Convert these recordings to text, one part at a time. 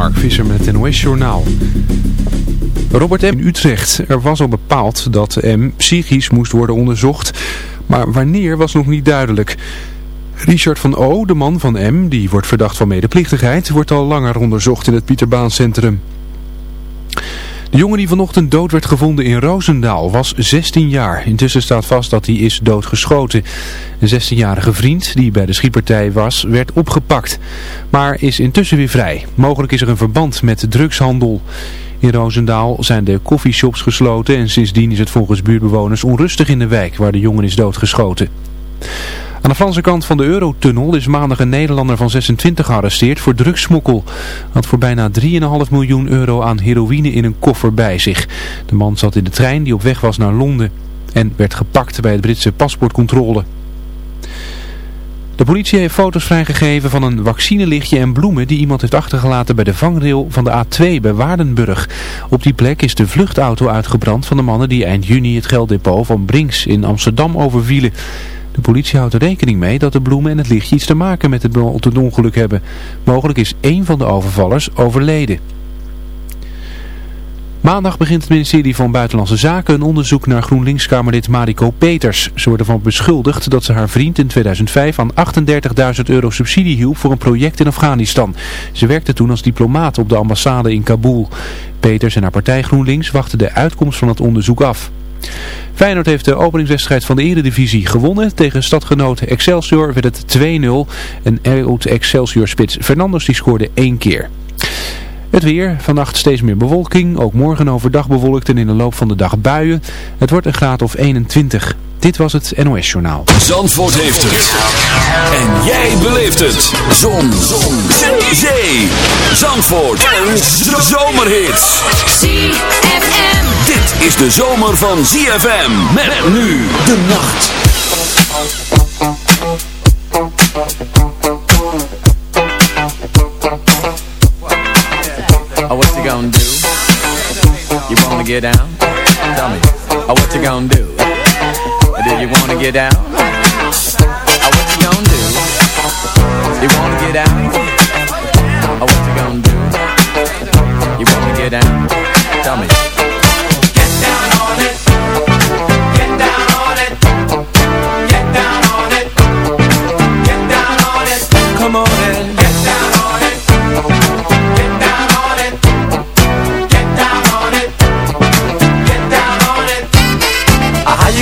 Mark Visser met het NOS Journaal. Robert M. in Utrecht. Er was al bepaald dat M. psychisch moest worden onderzocht, maar wanneer was nog niet duidelijk. Richard van O., de man van M., die wordt verdacht van medeplichtigheid, wordt al langer onderzocht in het Pieterbaancentrum. De jongen die vanochtend dood werd gevonden in Roosendaal was 16 jaar. Intussen staat vast dat hij is doodgeschoten. Een 16-jarige vriend die bij de schietpartij was, werd opgepakt. Maar is intussen weer vrij. Mogelijk is er een verband met drugshandel. In Roosendaal zijn de koffieshops gesloten en sindsdien is het volgens buurtbewoners onrustig in de wijk waar de jongen is doodgeschoten. Aan de Franse kant van de Eurotunnel is maandag een Nederlander van 26 gearresteerd voor drugssmokkel. Had voor bijna 3,5 miljoen euro aan heroïne in een koffer bij zich. De man zat in de trein die op weg was naar Londen en werd gepakt bij het Britse paspoortcontrole. De politie heeft foto's vrijgegeven van een vaccinelichtje en bloemen die iemand heeft achtergelaten bij de vangrail van de A2 bij Waardenburg. Op die plek is de vluchtauto uitgebrand van de mannen die eind juni het gelddepot van Brinks in Amsterdam overvielen. De politie houdt er rekening mee dat de bloemen en het lichtje iets te maken met het, ongeluk hebben. Mogelijk is één van de overvallers overleden. Maandag begint het ministerie van Buitenlandse Zaken een onderzoek naar GroenLinks-Kamerlid Mariko Peters. Ze wordt ervan beschuldigd dat ze haar vriend in 2005 aan 38.000 euro subsidie hielp voor een project in Afghanistan. Ze werkte toen als diplomaat op de ambassade in Kabul. Peters en haar partij GroenLinks wachten de uitkomst van het onderzoek af. Feyenoord heeft de openingswedstrijd van de Eredivisie gewonnen. Tegen stadgenoot Excelsior werd het 2-0. En oud-Excelsior-spits Fernandes die scoorde één keer. Het weer, vannacht steeds meer bewolking, ook morgen overdag bewolkt en in de loop van de dag buien. Het wordt een graad of 21. Dit was het NOS Journaal. Zandvoort heeft het. En jij beleeft het. Zon. Zon. Zee. Zandvoort. Een zomerhit. ZFM. Dit is de zomer van ZFM. Met nu de nacht. Oh, what you gonna do? You wanna get down? Tell me. Oh, what you gonna do? Do you wanna get down? Oh, what you gonna do? You wanna get down? Oh, what you gonna do? You wanna get down? Tell.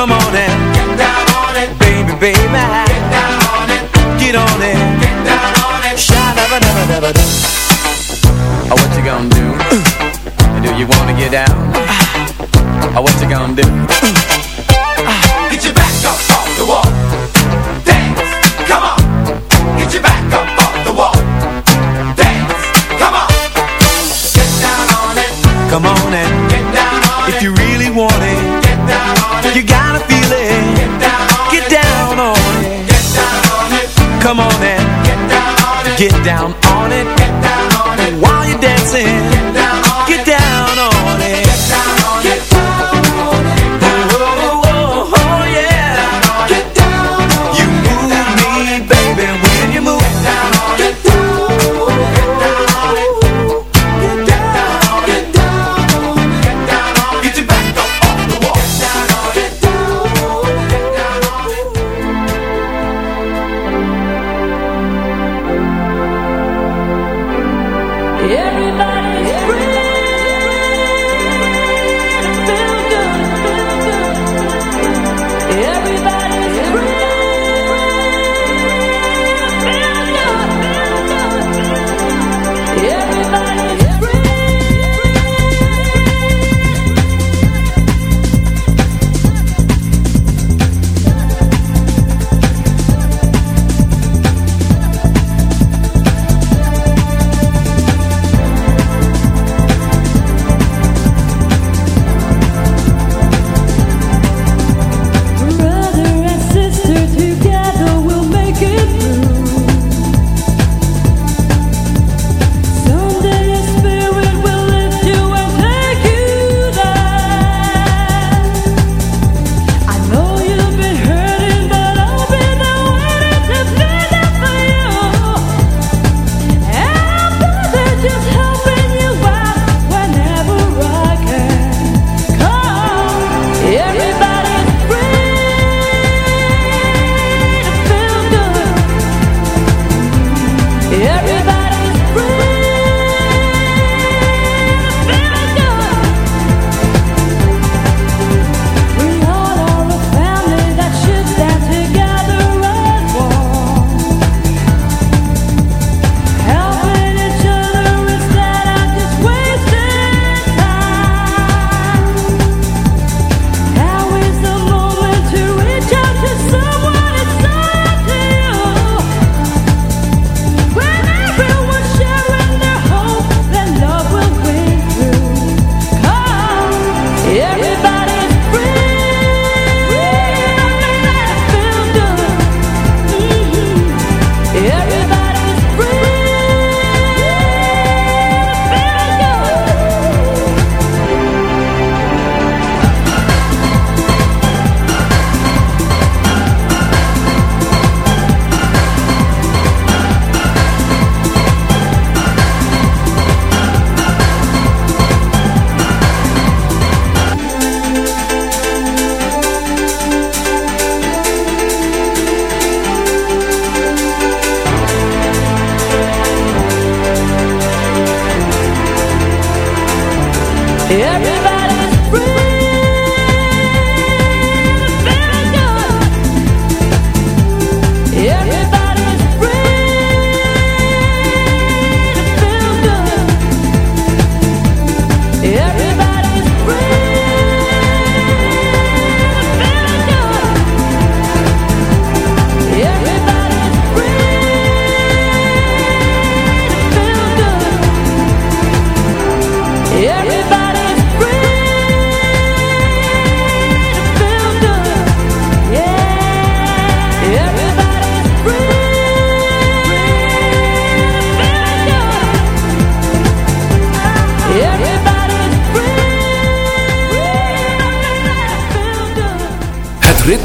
Come on and get down on it, baby, baby. Get down on it, get on it, get down on it. Shy, never, never, never do. Oh, what you gonna do? do you wanna get down? oh, what you gonna do? get down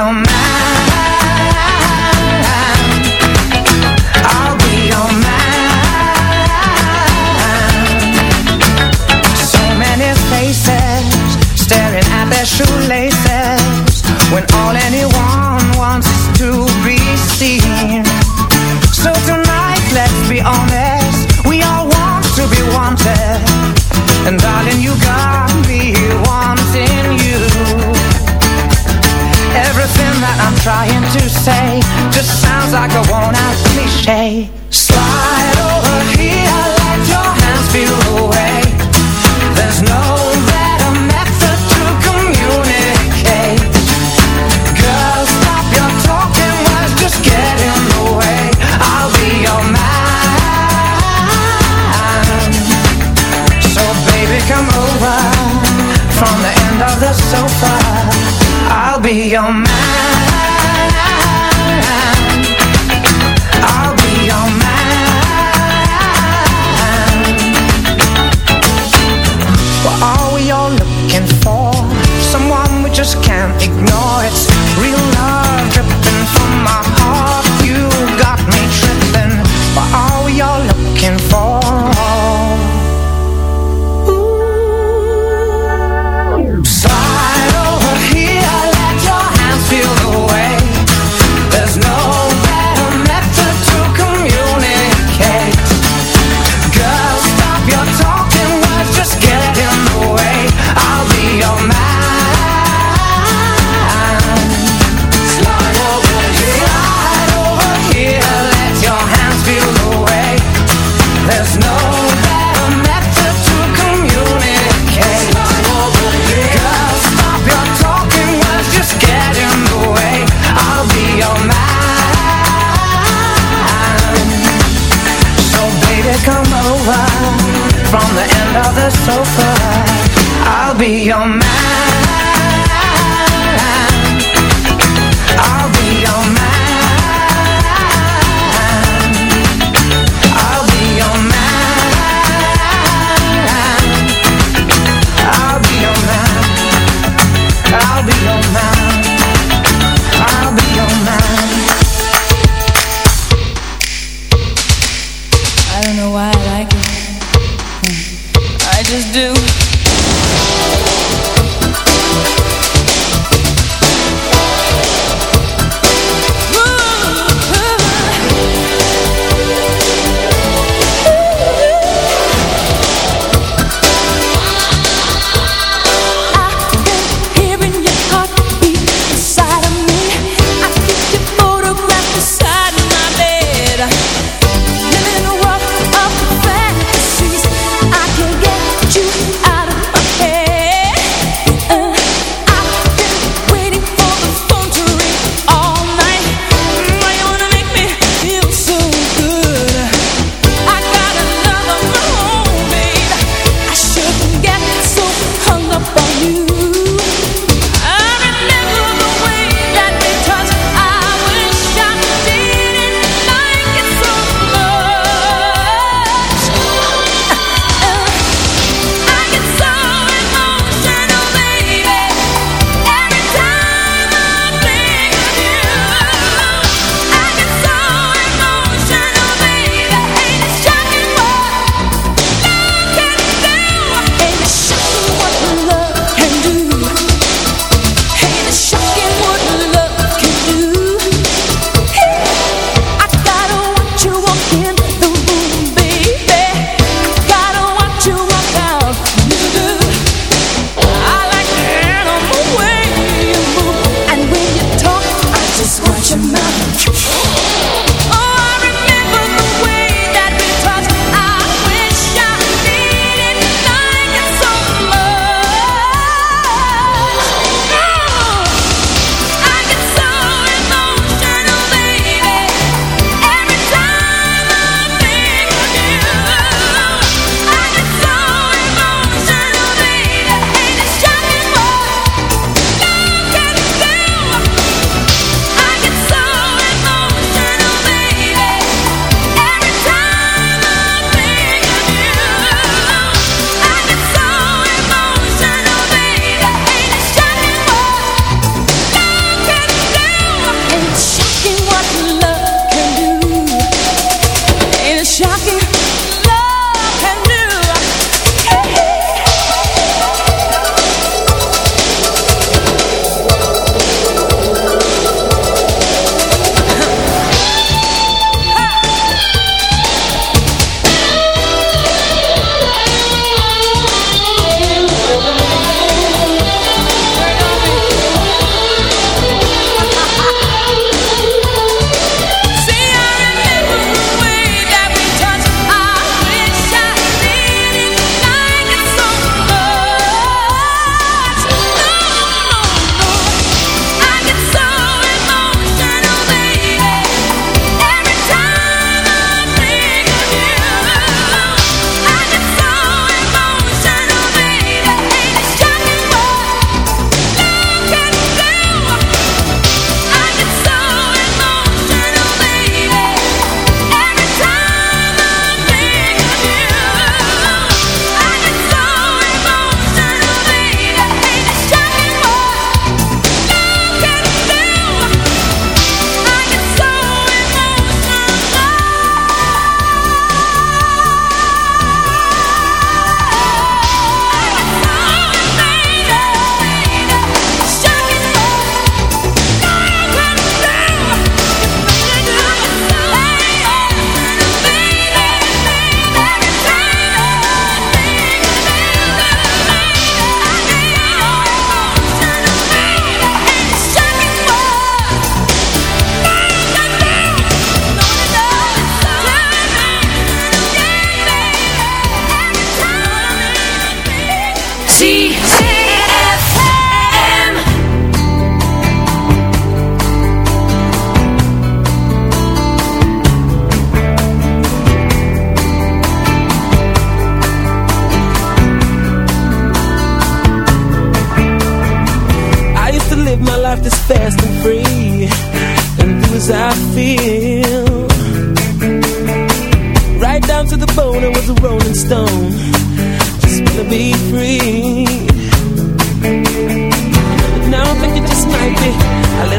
Your man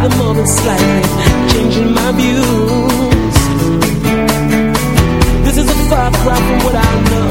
the moment slightly, changing my views. This is a far cry from what I know.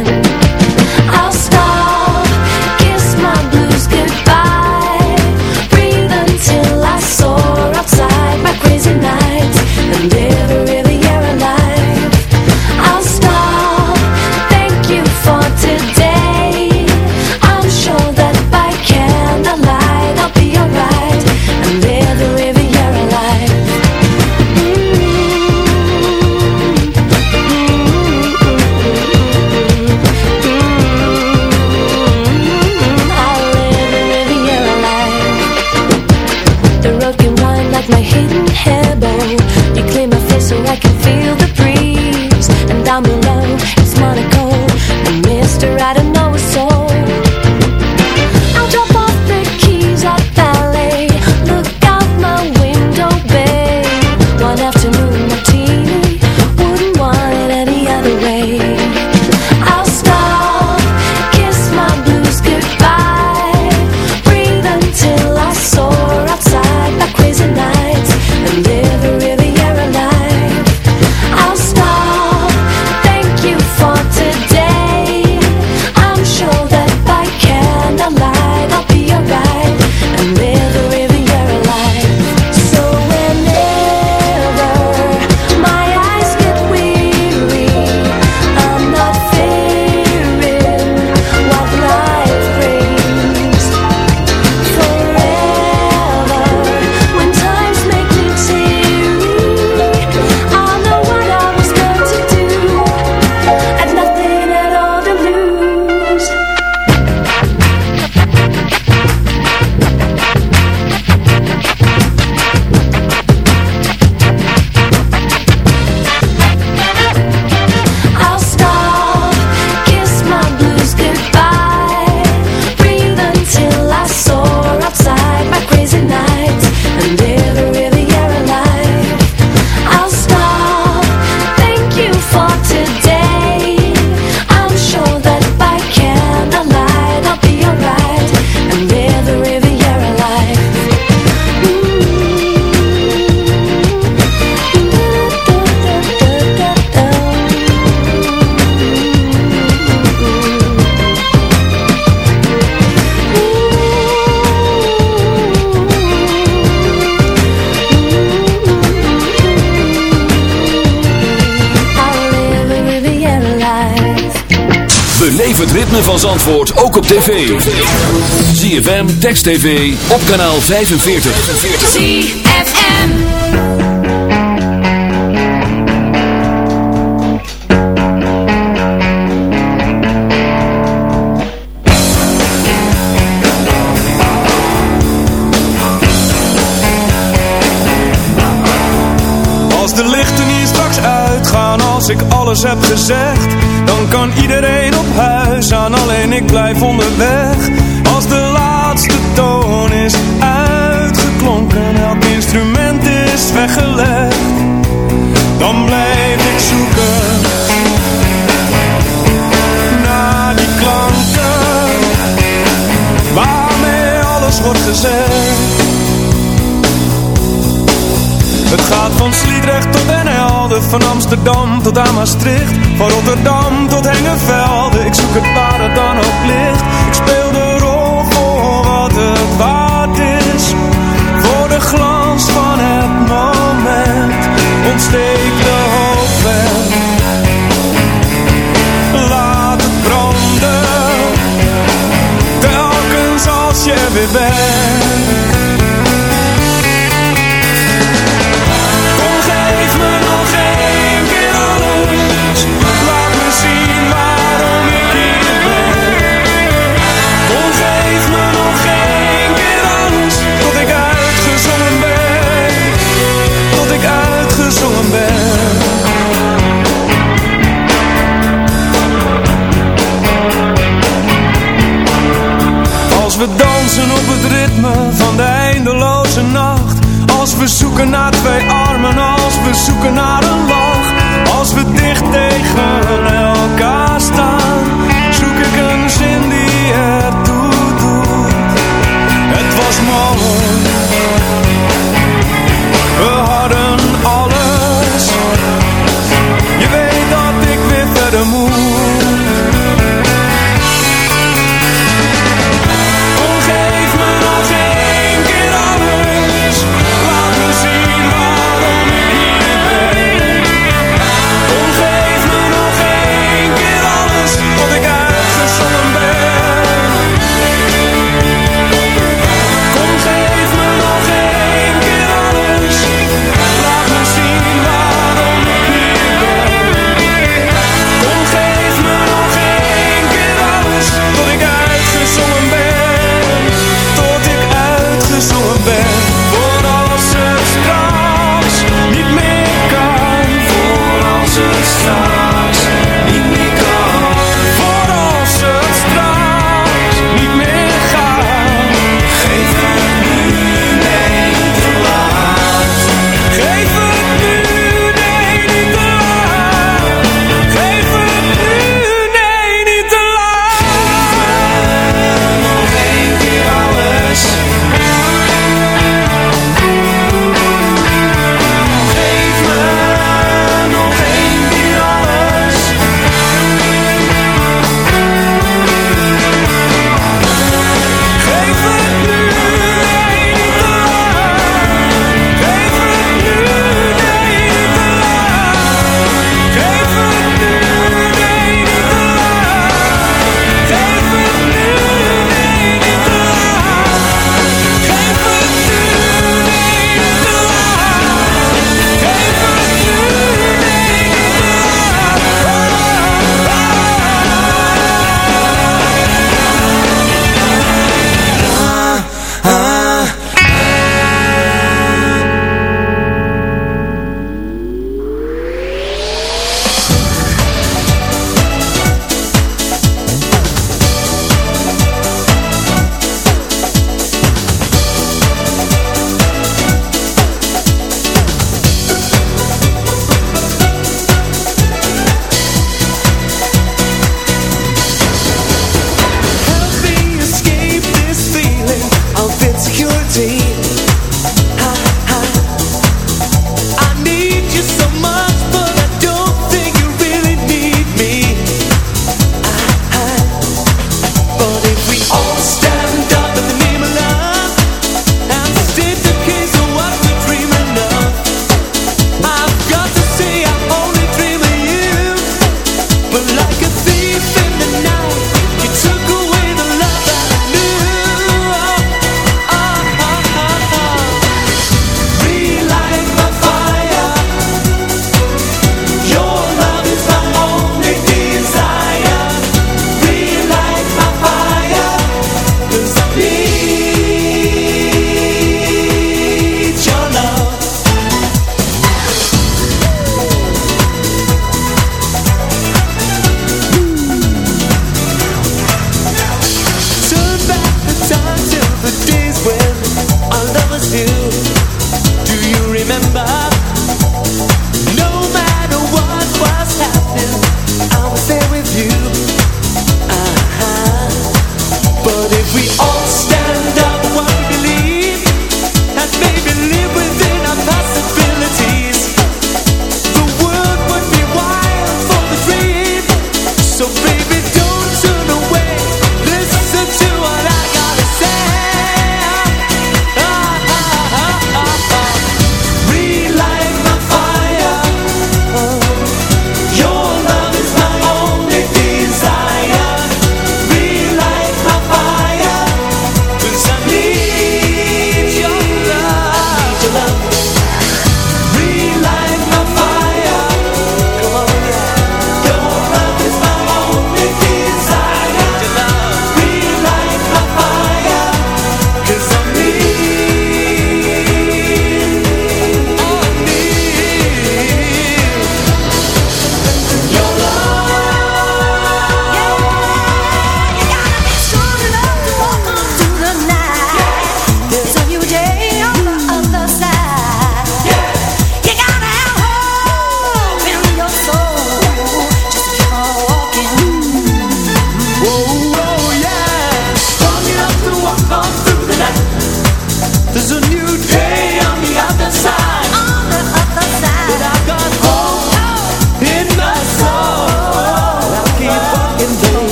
Text TV op kanaal 45. ZFM. Als de lichten hier straks uitgaan, als ik alles heb gezegd, dan kan iedereen op huis aan, alleen ik blijf onderweg is uitgeklonken, elk instrument is weggelegd, dan blijf ik zoeken. Naar die klanken, waarmee alles wordt gezegd. Het gaat van Sliedrecht tot Den Helden, van Amsterdam tot aan Maastricht, van Rotterdam tot Hengelvelde. Ik zoek het waar het dan ook ligt glans van het moment ontsteek de hoop wel. Laat het branden, telkens als je weer bent. zoeken naar twee armen als we zoeken naar een loog. Als we dicht tegen elkaar.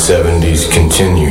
70s continue.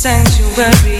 sanctuary.